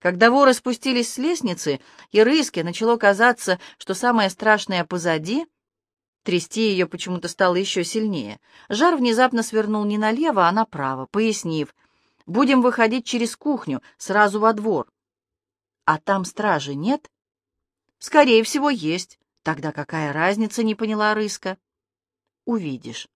Когда воры спустились с лестницы, и Рыске начало казаться, что самое страшное позади, трясти ее почему-то стало еще сильнее. Жар внезапно свернул не налево, а направо, пояснив, «Будем выходить через кухню, сразу во двор». «А там стражи нет?» «Скорее всего, есть. Тогда какая разница?» — не поняла Рыска. «Увидишь».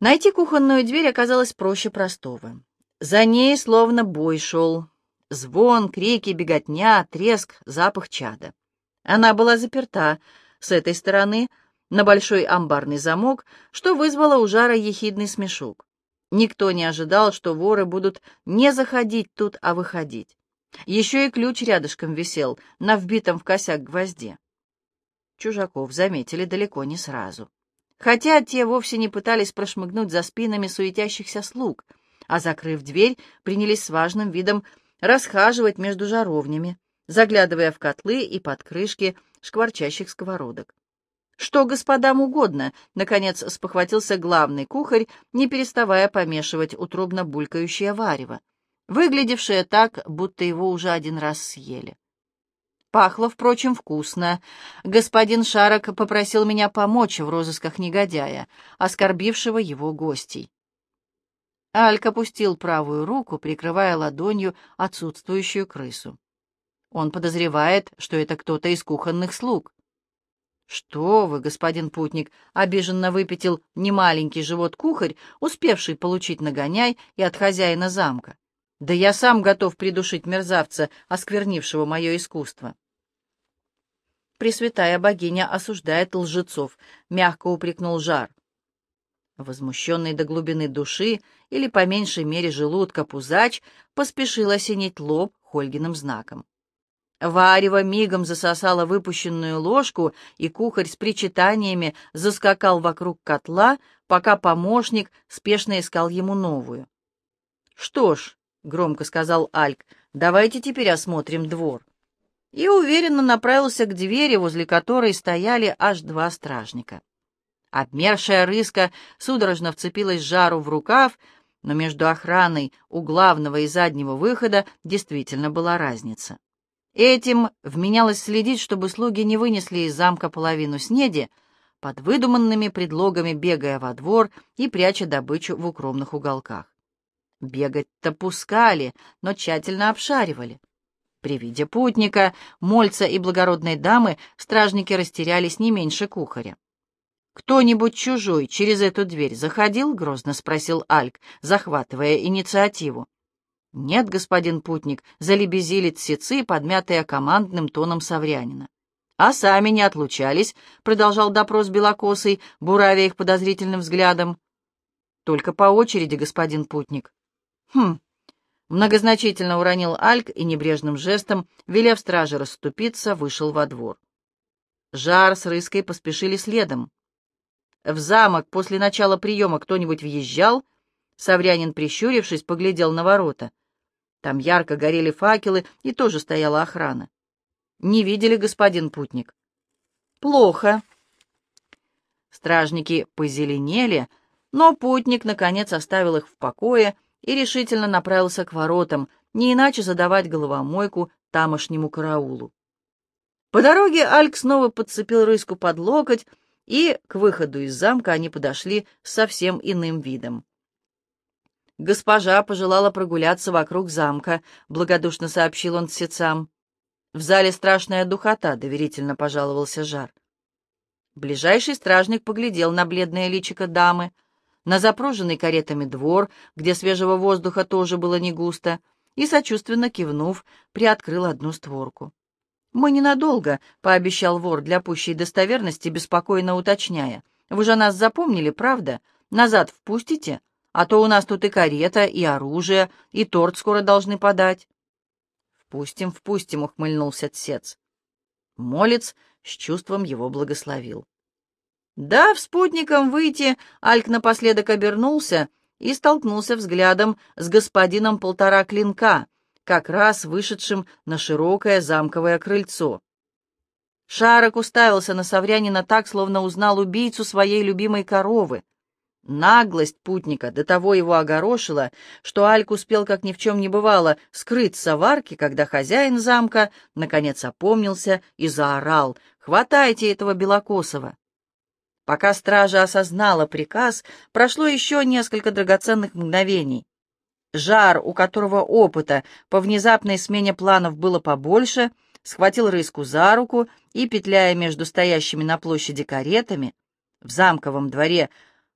Найти кухонную дверь оказалось проще простого. За ней словно бой шел. Звон, крики, беготня, треск, запах чада. Она была заперта с этой стороны на большой амбарный замок, что вызвало у Жара ехидный смешок. Никто не ожидал, что воры будут не заходить тут, а выходить. Еще и ключ рядышком висел, на вбитом в косяк гвозде. Чужаков заметили далеко не сразу. Хотя те вовсе не пытались прошмыгнуть за спинами суетящихся слуг — а, закрыв дверь, принялись с важным видом расхаживать между жаровнями, заглядывая в котлы и под крышки шкварчащих сковородок. «Что господам угодно», — наконец спохватился главный кухарь, не переставая помешивать утробно булькающее варево, выглядевшее так, будто его уже один раз съели. Пахло, впрочем, вкусно. Господин Шарок попросил меня помочь в розысках негодяя, оскорбившего его гостей. Альк опустил правую руку, прикрывая ладонью отсутствующую крысу. Он подозревает, что это кто-то из кухонных слуг. «Что вы, господин путник!» — обиженно выпятил немаленький живот кухарь, успевший получить нагоняй и от хозяина замка. «Да я сам готов придушить мерзавца, осквернившего мое искусство». «Пресвятая богиня осуждает лжецов», — мягко упрекнул Жар. Возмущенный до глубины души или, по меньшей мере, желудка пузач поспешил осенить лоб Хольгиным знаком. Варево мигом засосало выпущенную ложку, и кухарь с причитаниями заскакал вокруг котла, пока помощник спешно искал ему новую. «Что ж», — громко сказал Альк, — «давайте теперь осмотрим двор». И уверенно направился к двери, возле которой стояли аж два стражника. Обмершая рыска судорожно вцепилась жару в рукав, но между охраной у главного и заднего выхода действительно была разница. Этим вменялось следить, чтобы слуги не вынесли из замка половину снеди, под выдуманными предлогами бегая во двор и пряча добычу в укромных уголках. Бегать-то пускали, но тщательно обшаривали. При виде путника, мольца и благородной дамы стражники растерялись не меньше кухаря. «Кто-нибудь чужой через эту дверь заходил?» — грозно спросил Альк, захватывая инициативу. «Нет, господин путник», — залебезили тсецы, подмятые командным тоном Саврянина. «А сами не отлучались», — продолжал допрос Белокосый, буравя их подозрительным взглядом. «Только по очереди, господин путник». «Хм», — многозначительно уронил Альк и небрежным жестом, велев страже расступиться, вышел во двор. Жар с Рыской поспешили следом. В замок после начала приема кто-нибудь въезжал? Саврянин, прищурившись, поглядел на ворота. Там ярко горели факелы, и тоже стояла охрана. Не видели, господин путник? Плохо. Стражники позеленели, но путник, наконец, оставил их в покое и решительно направился к воротам, не иначе задавать головомойку тамошнему караулу. По дороге Альк снова подцепил рыску под локоть, и к выходу из замка они подошли с совсем иным видом. «Госпожа пожелала прогуляться вокруг замка», — благодушно сообщил он сецам. «В зале страшная духота», — доверительно пожаловался Жар. Ближайший стражник поглядел на бледное личико дамы, на запруженный каретами двор, где свежего воздуха тоже было не густо, и, сочувственно кивнув, приоткрыл одну створку. «Мы ненадолго», — пообещал вор для пущей достоверности, беспокойно уточняя. «Вы же нас запомнили, правда? Назад впустите? А то у нас тут и карета, и оружие, и торт скоро должны подать». «Впустим, впустим», — ухмыльнулся Тсец. Молец с чувством его благословил. «Да, в спутником выйти», — Альк напоследок обернулся и столкнулся взглядом с господином полтора клинка, как раз вышедшим на широкое замковое крыльцо. Шарок уставился на Саврянина так, словно узнал убийцу своей любимой коровы. Наглость путника до того его огорошила, что Альк успел, как ни в чем не бывало, скрыться в арке, когда хозяин замка наконец опомнился и заорал «Хватайте этого Белокосова!». Пока стража осознала приказ, прошло еще несколько драгоценных мгновений. Жар, у которого опыта по внезапной смене планов было побольше, схватил рыску за руку и, петляя между стоящими на площади каретами, в замковом дворе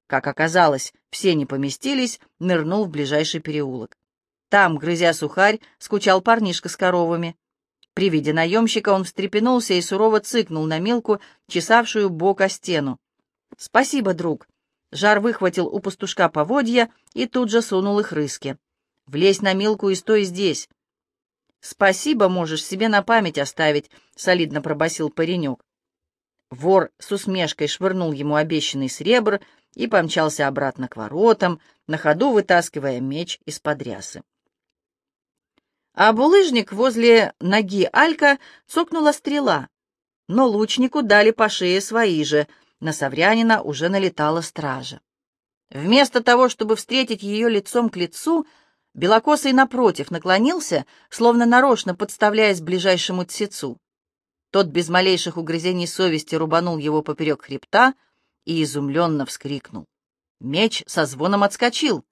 как оказалось, все не поместились, нырнул в ближайший переулок. Там, грызя сухарь, скучал парнишка с коровами. При виде наемщика он встрепенулся и сурово цыкнул на Милку, чесавшую бок о стену. «Спасибо, друг». Жар выхватил у пастушка поводья и тут же сунул их рыске. «Влезь на Милку и стой здесь». «Спасибо можешь себе на память оставить», — солидно пробасил паренек. Вор с усмешкой швырнул ему обещанный сребр и помчался обратно к воротам, на ходу вытаскивая меч из-под рясы. А булыжник возле ноги Алька цокнула стрела, но лучнику дали по шее свои же, на Саврянина уже налетала стража. Вместо того, чтобы встретить ее лицом к лицу, Белокосый напротив наклонился, словно нарочно подставляясь ближайшему тсецу. Тот без малейших угрызений совести рубанул его поперек хребта и изумленно вскрикнул. Меч со звоном отскочил.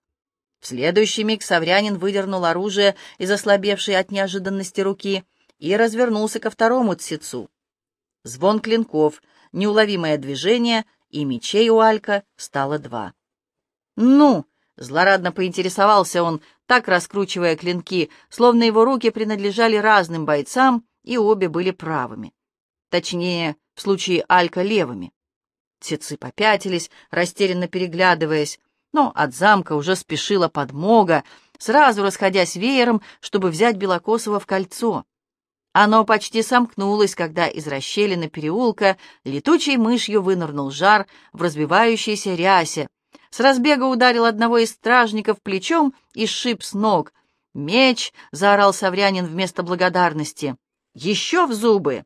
В следующий миг Саврянин выдернул оружие из ослабевшей от неожиданности руки и развернулся ко второму тсецу. Звон клинков, неуловимое движение, и мечей у Алька стало два. «Ну!» — злорадно поинтересовался он, так раскручивая клинки, словно его руки принадлежали разным бойцам, и обе были правыми. Точнее, в случае Алька левыми. Тецы попятились, растерянно переглядываясь, но от замка уже спешила подмога, сразу расходясь веером, чтобы взять Белокосова в кольцо. Оно почти сомкнулось, когда из расщелины переулка летучей мышью вынырнул жар в разбивающейся рясе, с разбега ударил одного из стражников плечом и сшиб с ног. «Меч!» — заорал Саврянин вместо благодарности. Еще в зубы!»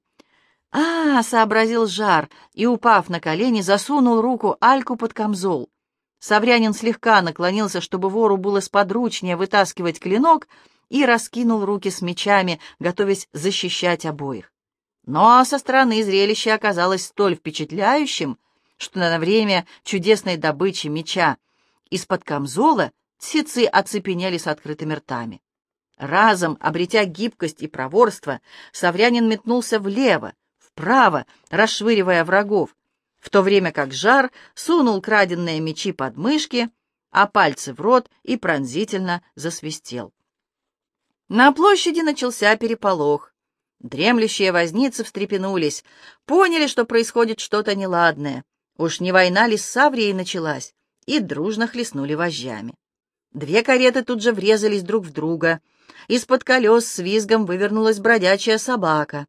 «А, — сообразил Жар, и, упав на колени, засунул руку Альку под камзол. Саврянин слегка наклонился, чтобы вору было сподручнее вытаскивать клинок, и раскинул руки с мечами, готовясь защищать обоих. Но со стороны зрелище оказалось столь впечатляющим, что на время чудесной добычи меча из-под камзола тсицы оцепенели с открытыми ртами. Разом, обретя гибкость и проворство, Саврянин метнулся влево, вправо, расшвыривая врагов, в то время как жар сунул краденные мечи под мышки, а пальцы в рот и пронзительно засвистел. На площади начался переполох. Дремлющие возницы встрепенулись, поняли, что происходит что-то неладное. Уж не война ли с Саврией началась, и дружно хлестнули вожжами. Две кареты тут же врезались друг в друга — из-под колес с визгом вывернулась бродячая собака.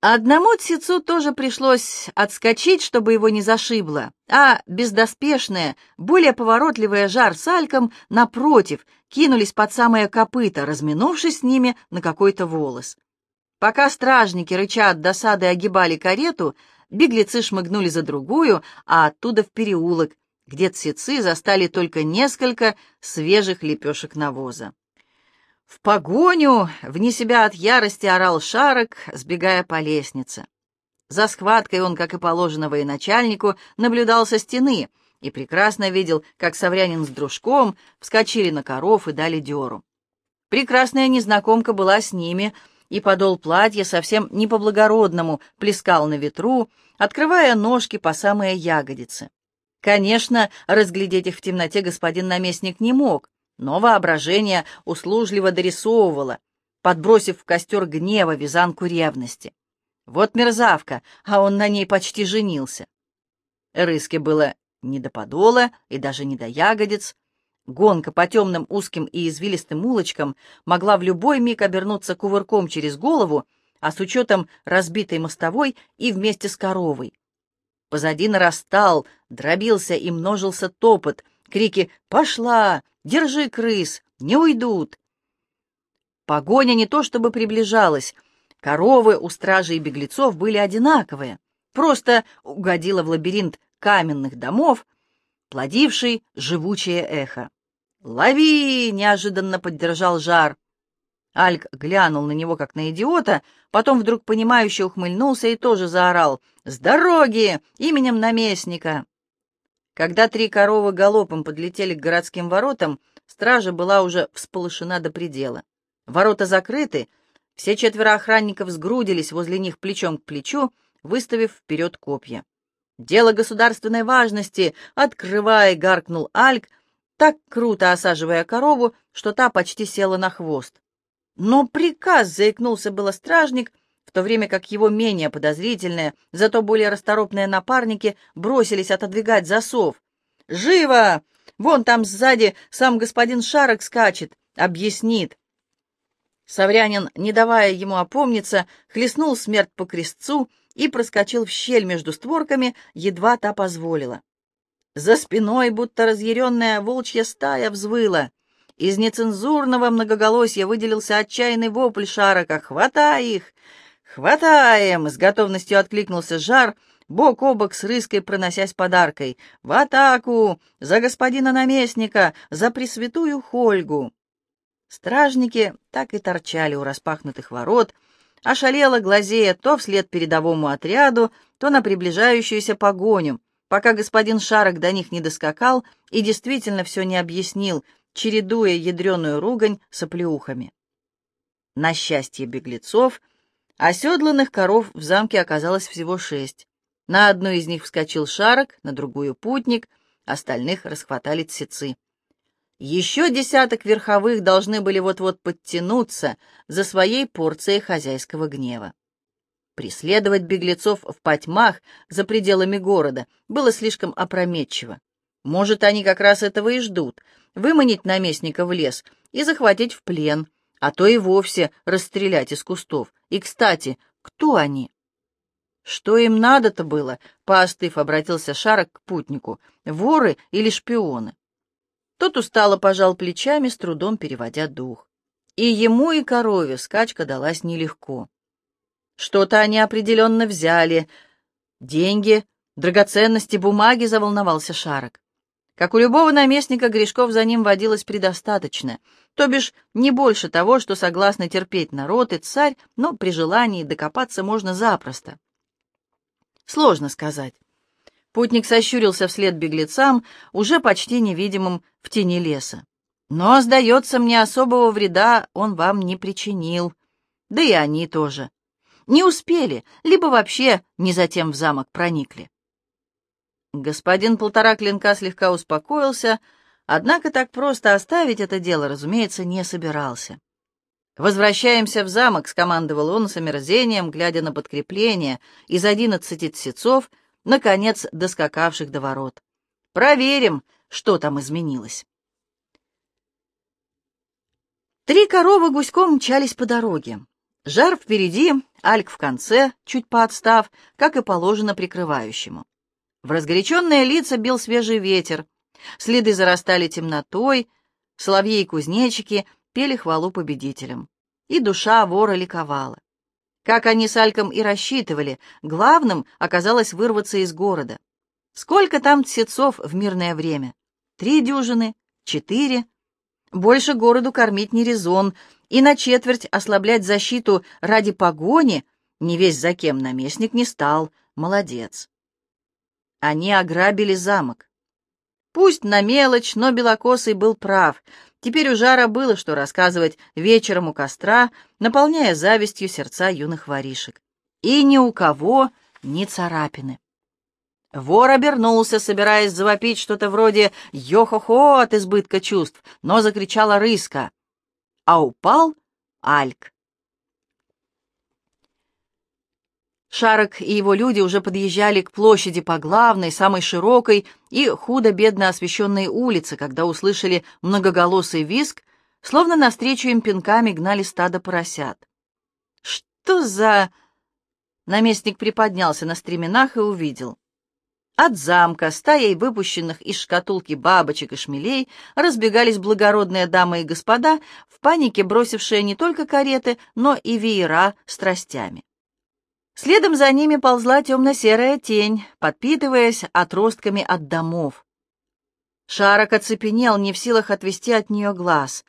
Одному тсицу тоже пришлось отскочить, чтобы его не зашибло, а бездоспешные, более поворотливые жар с альком, напротив, кинулись под самое копыто, разминувшись с ними на какой-то волос. Пока стражники, рыча от досады, огибали карету, беглецы шмыгнули за другую, а оттуда в переулок, где тсицы застали только несколько свежих лепешек навоза. В погоню, вне себя от ярости, орал Шарок, сбегая по лестнице. За схваткой он, как и положено военачальнику, наблюдал со стены и прекрасно видел, как Саврянин с дружком вскочили на коров и дали дёру. Прекрасная незнакомка была с ними, и подол платья совсем не по-благородному плескал на ветру, открывая ножки по самые ягодицы. Конечно, разглядеть их в темноте господин наместник не мог, но воображение услужливо дорисовывало, подбросив в костер гнева вязанку ревности. Вот мерзавка, а он на ней почти женился. Рыске было не до подола и даже не до ягодиц. Гонка по темным узким и извилистым улочкам могла в любой миг обернуться кувырком через голову, а с учетом разбитой мостовой и вместе с коровой. Позади нарастал, дробился и множился топот, крики «Пошла! Держи крыс, не уйдут. Погоня не то чтобы приближалась. Коровы у стражей и беглецов были одинаковые. Просто угодила в лабиринт каменных домов, плодивший живучее эхо. «Лови!» — неожиданно поддержал жар. Альк глянул на него, как на идиота, потом вдруг понимающе ухмыльнулся и тоже заорал «С дороги! Именем наместника!» Когда три коровы галопом подлетели к городским воротам, стража была уже всполошена до предела. Ворота закрыты, все четверо охранников сгрудились возле них плечом к плечу, выставив вперед копья. «Дело государственной важности! Открывай!» — гаркнул Альк, так круто осаживая корову, что та почти села на хвост. Но приказ, заикнулся было стражник, в то время как его менее подозрительные, зато более расторопные напарники бросились отодвигать засов. «Живо! Вон там сзади сам господин Шарок скачет, объяснит». Саврянин, не давая ему опомниться, хлестнул смерть по крестцу и проскочил в щель между створками, едва та позволила. За спиной, будто разъяренная волчья стая, взвыла. Из нецензурного многоголосья выделился отчаянный вопль Шарока «Хватай их! Хватаем!» С готовностью откликнулся Жар, бок о бок с рыской проносясь подаркой. «В атаку! За господина наместника! За пресвятую Хольгу!» Стражники так и торчали у распахнутых ворот, ошалело глазея то вслед передовому отряду, то на приближающуюся погоню, пока господин Шарок до них не доскакал и действительно все не объяснил, чередуя ядреную ругань с оплеухами. На счастье беглецов, оседланных коров в замке оказалось всего шесть. На одну из них вскочил шарок, на другую — путник, остальных расхватали тсецы. Еще десяток верховых должны были вот-вот подтянуться за своей порцией хозяйского гнева. Преследовать беглецов в потьмах за пределами города было слишком опрометчиво. Может, они как раз этого и ждут — выманить наместника в лес и захватить в плен, а то и вовсе расстрелять из кустов. И, кстати, кто они? Что им надо-то было, поостыв, обратился Шарок к путнику, воры или шпионы? Тот устало пожал плечами, с трудом переводя дух. И ему, и корове скачка далась нелегко. Что-то они определенно взяли. Деньги, драгоценности, бумаги, заволновался Шарок. Как у любого наместника, грешков за ним водилось предостаточно, то бишь не больше того, что согласны терпеть народ и царь, но при желании докопаться можно запросто. Сложно сказать. Путник сощурился вслед беглецам, уже почти невидимым в тени леса. Но, сдается мне, особого вреда он вам не причинил. Да и они тоже. Не успели, либо вообще не затем в замок проникли. Господин полтора клинка слегка успокоился, однако так просто оставить это дело, разумеется, не собирался. «Возвращаемся в замок», — скомандовал он с омерзением, глядя на подкрепление из одиннадцати тсецов, наконец доскакавших до ворот. «Проверим, что там изменилось». Три коровы гуськом мчались по дороге. Жар впереди, Альк в конце, чуть поотстав, как и положено прикрывающему. В разгоряченные лица бил свежий ветер, следы зарастали темнотой, соловьи и кузнечики пели хвалу победителям. И душа вора ликовала. Как они с Альком и рассчитывали, главным оказалось вырваться из города. Сколько там тсецов в мирное время? Три дюжины? Четыре? Больше городу кормить не резон, и на четверть ослаблять защиту ради погони не весь за кем наместник не стал. Молодец. Они ограбили замок. Пусть на мелочь, но Белокосый был прав. Теперь у Жара было что рассказывать вечером у костра, наполняя завистью сердца юных воришек. И ни у кого ни царапины. Вор обернулся, собираясь завопить что-то вроде «Йо-хо-хо» от избытка чувств, но закричала рыска. А упал Альк. Шарок и его люди уже подъезжали к площади по главной, самой широкой и худо-бедно освещенной улице, когда услышали многоголосый визг, словно навстречу им пинками гнали стадо поросят. «Что за...» Наместник приподнялся на стременах и увидел. От замка, стаей выпущенных из шкатулки бабочек и шмелей, разбегались благородные дамы и господа, в панике бросившие не только кареты, но и веера с тростями. Следом за ними ползла темно-серая тень, подпитываясь отростками от домов. Шарок оцепенел, не в силах отвести от нее глаз.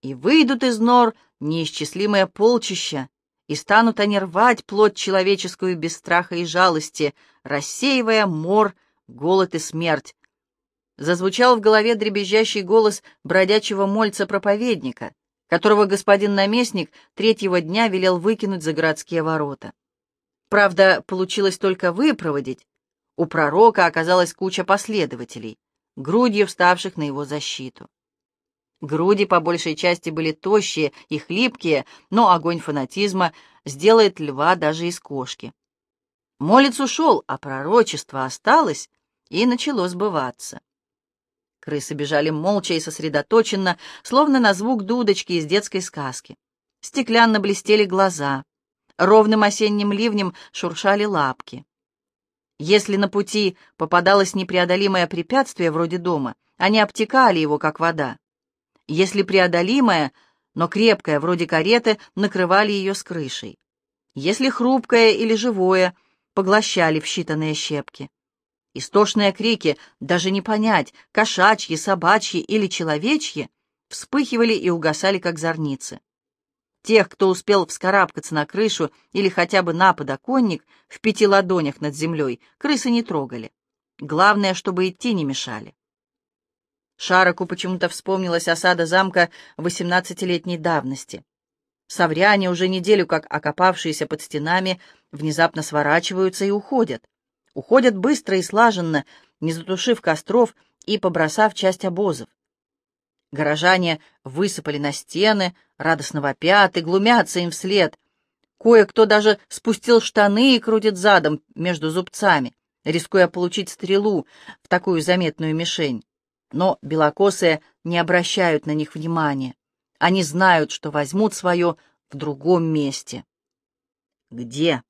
И выйдут из нор неисчислимые полчища, и станут они рвать плоть человеческую без страха и жалости, рассеивая мор, голод и смерть. Зазвучал в голове дребезжащий голос бродячего мольца-проповедника, которого господин наместник третьего дня велел выкинуть за городские ворота. Правда, получилось только выпроводить. У пророка оказалась куча последователей, грудью вставших на его защиту. Груди по большей части были тощие и хлипкие, но огонь фанатизма сделает льва даже из кошки. Молец ушел, а пророчество осталось и начало сбываться. Крысы бежали молча и сосредоточенно, словно на звук дудочки из детской сказки. Стеклянно блестели глаза. Ровным осенним ливнем шуршали лапки. Если на пути попадалось непреодолимое препятствие вроде дома, они обтекали его, как вода. Если преодолимое, но крепкое, вроде кареты, накрывали ее с крышей. Если хрупкое или живое, поглощали в считанные щепки. Истошные крики, даже не понять, кошачьи, собачьи или человечьи, вспыхивали и угасали, как зорницы. Тех, кто успел вскарабкаться на крышу или хотя бы на подоконник в пяти ладонях над землей, крысы не трогали. Главное, чтобы идти не мешали. Шароку почему-то вспомнилась осада замка восемнадцатилетней давности. Савряне, уже неделю как окопавшиеся под стенами, внезапно сворачиваются и уходят. Уходят быстро и слаженно, не затушив костров и побросав часть обозов. Горожане высыпали на стены, радостно вопят и глумятся им вслед. Кое-кто даже спустил штаны и крутит задом между зубцами, рискуя получить стрелу в такую заметную мишень. Но белокосые не обращают на них внимания. Они знают, что возьмут свое в другом месте. Где?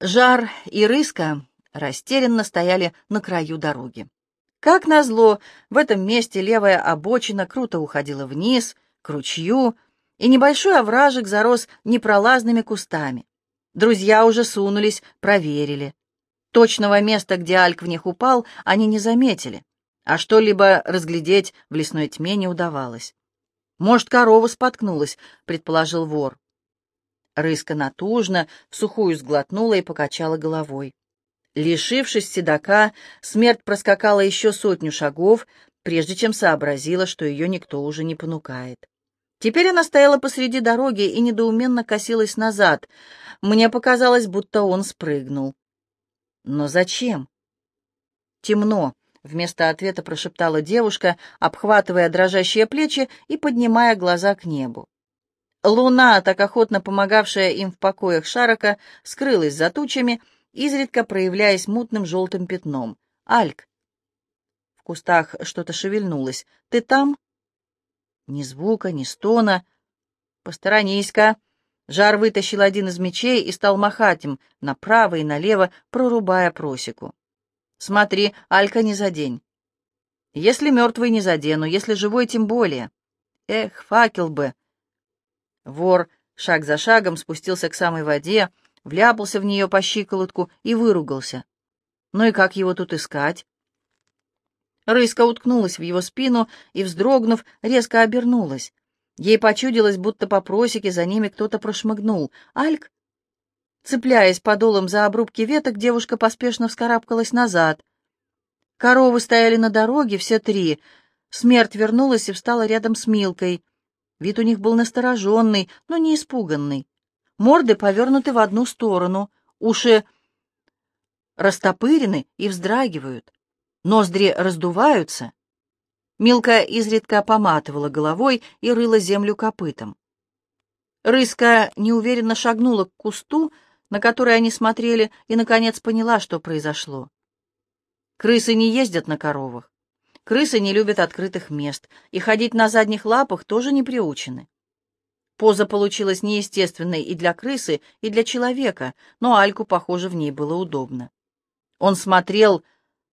Жар и Рыска растерянно стояли на краю дороги. Как назло, в этом месте левая обочина круто уходила вниз, к ручью, и небольшой овражек зарос непролазными кустами. Друзья уже сунулись, проверили. Точного места, где Альк в них упал, они не заметили, а что-либо разглядеть в лесной тьме не удавалось. «Может, корова споткнулась», — предположил вор. Рыска натужно, в сухую сглотнула и покачала головой. Лишившись седока, смерть проскакала еще сотню шагов, прежде чем сообразила, что ее никто уже не понукает. Теперь она стояла посреди дороги и недоуменно косилась назад. Мне показалось, будто он спрыгнул. Но зачем? Темно, вместо ответа прошептала девушка, обхватывая дрожащие плечи и поднимая глаза к небу. Луна, так охотно помогавшая им в покоях Шарока, скрылась за тучами, изредка проявляясь мутным желтым пятном. «Альк!» В кустах что-то шевельнулось. «Ты там?» Ни звука, ни стона. «Посторонись-ка!» Жар вытащил один из мечей и стал махать им направо и налево, прорубая просеку. «Смотри, Алька не задень!» «Если мертвый не задену, если живой тем более!» «Эх, факел бы!» Вор шаг за шагом спустился к самой воде, вляпался в нее по щиколотку и выругался. Ну и как его тут искать? Рыска уткнулась в его спину и, вздрогнув, резко обернулась. Ей почудилось, будто по просеке за ними кто-то прошмыгнул. «Альк?» Цепляясь подолом за обрубки веток, девушка поспешно вскарабкалась назад. Коровы стояли на дороге, все три. Смерть вернулась и встала рядом с Милкой. Вид у них был настороженный, но не испуганный. Морды повернуты в одну сторону, уши растопырены и вздрагивают. Ноздри раздуваются. Милка изредка поматывала головой и рыла землю копытом. Рыска неуверенно шагнула к кусту, на который они смотрели, и, наконец, поняла, что произошло. Крысы не ездят на коровах. Крысы не любят открытых мест, и ходить на задних лапах тоже не приучены. Поза получилась неестественной и для крысы, и для человека, но Альку, похоже, в ней было удобно. Он смотрел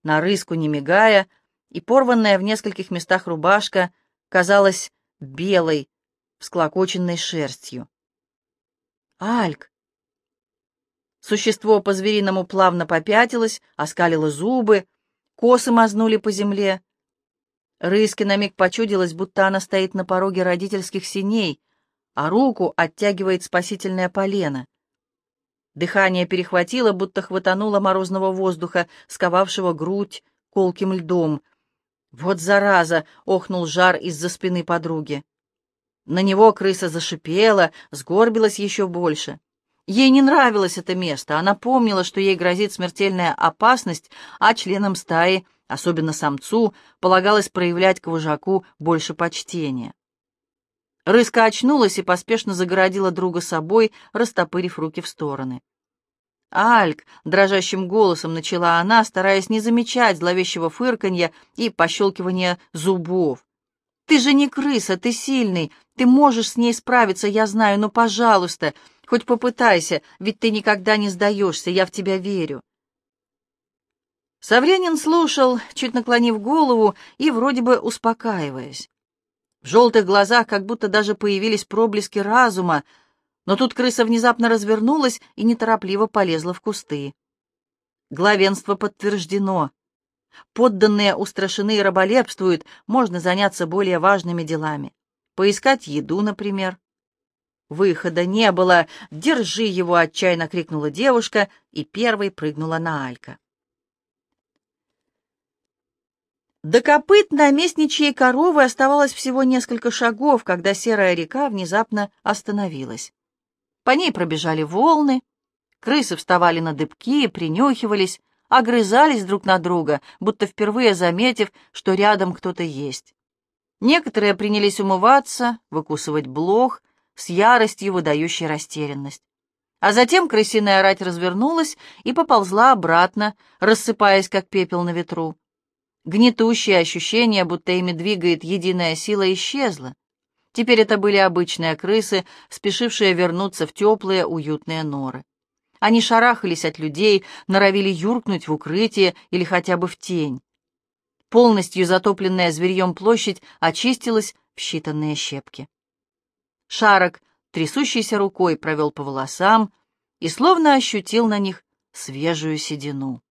на рыску, не мигая, и порванная в нескольких местах рубашка казалась белой, всклокоченной шерстью. «Альк!» Существо по-звериному плавно попятилось, оскалило зубы, косы мазнули по земле. Рыске на миг почудилось, будто она стоит на пороге родительских синей, а руку оттягивает спасительное полено. Дыхание перехватило, будто хватануло морозного воздуха, сковавшего грудь колким льдом. «Вот зараза!» — охнул жар из-за спины подруги. На него крыса зашипела, сгорбилась еще больше. Ей не нравилось это место, она помнила, что ей грозит смертельная опасность, а членам стаи, особенно самцу, полагалось проявлять к вожаку больше почтения. Рыска очнулась и поспешно загородила друга собой, растопырив руки в стороны. «Альк!» — дрожащим голосом начала она, стараясь не замечать зловещего фырканья и пощелкивания зубов. «Ты же не крыса, ты сильный, ты можешь с ней справиться, я знаю, но, пожалуйста, хоть попытайся, ведь ты никогда не сдаешься, я в тебя верю». Савренин слушал, чуть наклонив голову и вроде бы успокаиваясь. В желтых глазах как будто даже появились проблески разума, но тут крыса внезапно развернулась и неторопливо полезла в кусты. Главенство подтверждено. Подданные устрашены и раболепствуют, можно заняться более важными делами. Поискать еду, например. Выхода не было. «Держи его!» — отчаянно крикнула девушка и первой прыгнула на Алька. До копыт наместничьей коровы оставалось всего несколько шагов, когда серая река внезапно остановилась. По ней пробежали волны, крысы вставали на дыбки, принюхивались, огрызались друг на друга, будто впервые заметив, что рядом кто-то есть. Некоторые принялись умываться, выкусывать блох, с яростью выдающей растерянность. А затем крысиная рать развернулась и поползла обратно, рассыпаясь, как пепел на ветру. Гнетущее ощущение, будто ими двигает единая сила, исчезло. Теперь это были обычные крысы, спешившие вернуться в теплые, уютные норы. Они шарахались от людей, норовили юркнуть в укрытие или хотя бы в тень. Полностью затопленная зверьем площадь очистилась в считанные щепки. Шарок, трясущейся рукой, провел по волосам и словно ощутил на них свежую седину.